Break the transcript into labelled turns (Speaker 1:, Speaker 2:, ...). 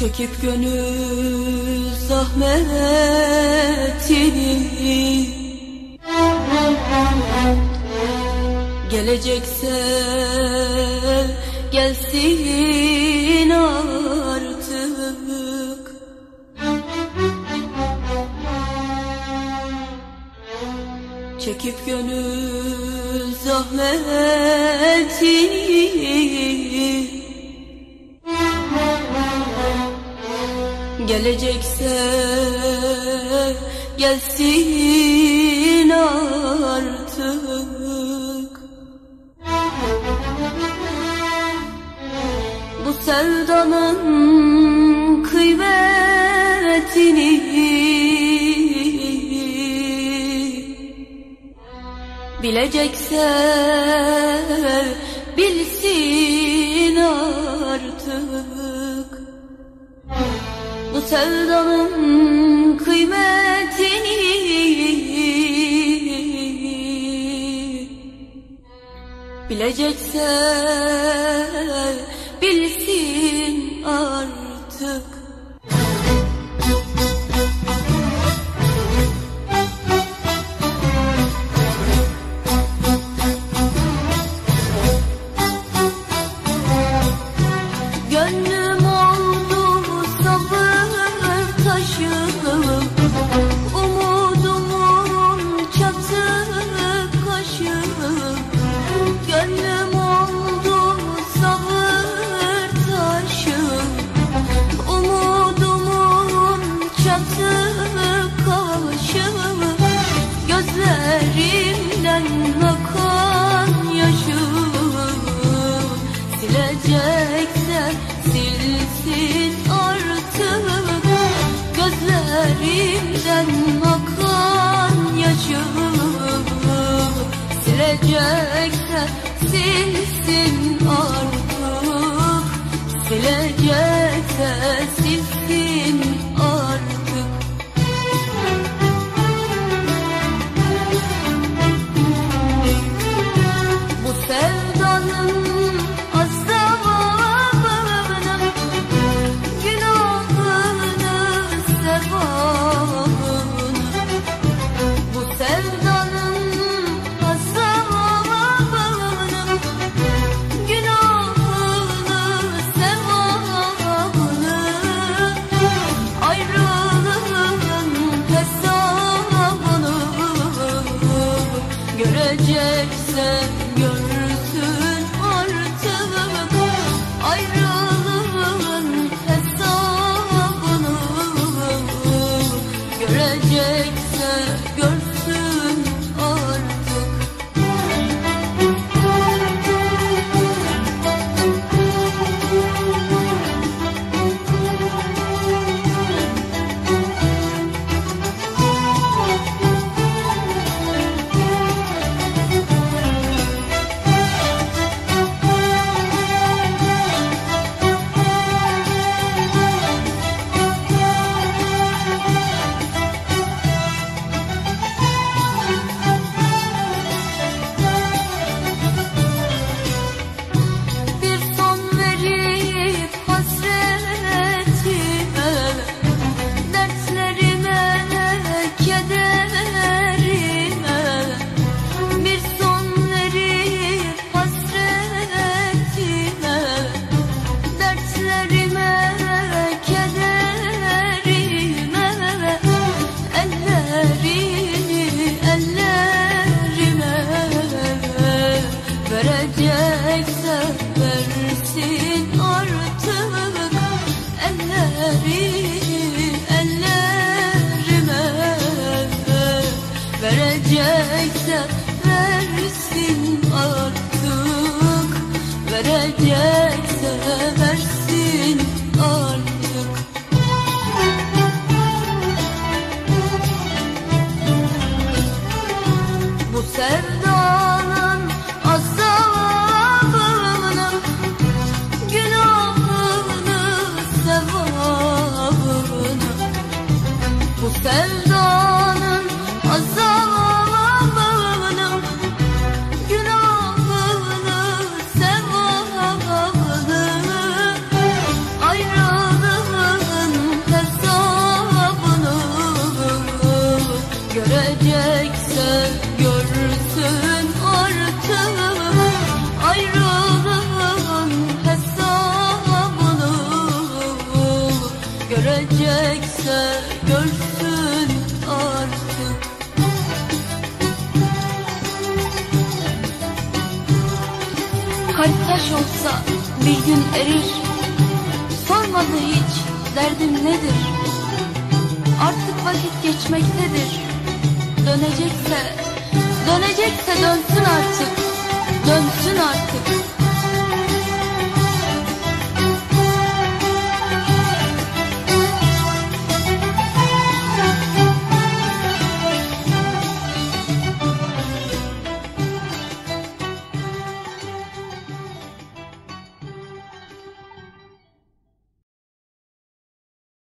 Speaker 1: Çekip gönül zahmetini. Gelecekse gelsin artık. Çekip gönül zahmetini. Gelecekse gelsin artık. Bu sevdanın kıymetini Bilecekse bilsin artık sevdanın kıymetini Bilecekse bilsin artık. Gönlüm sensin artık sileceksin göreceksen görürsün artık ayrılığın hesabını göreceksin. gelecek görecekse görsün artık. Kalp taş olsa bir gün erir. Sormadı hiç derdim nedir? Artık vakit geçmektedir. Dönecekse, dönecek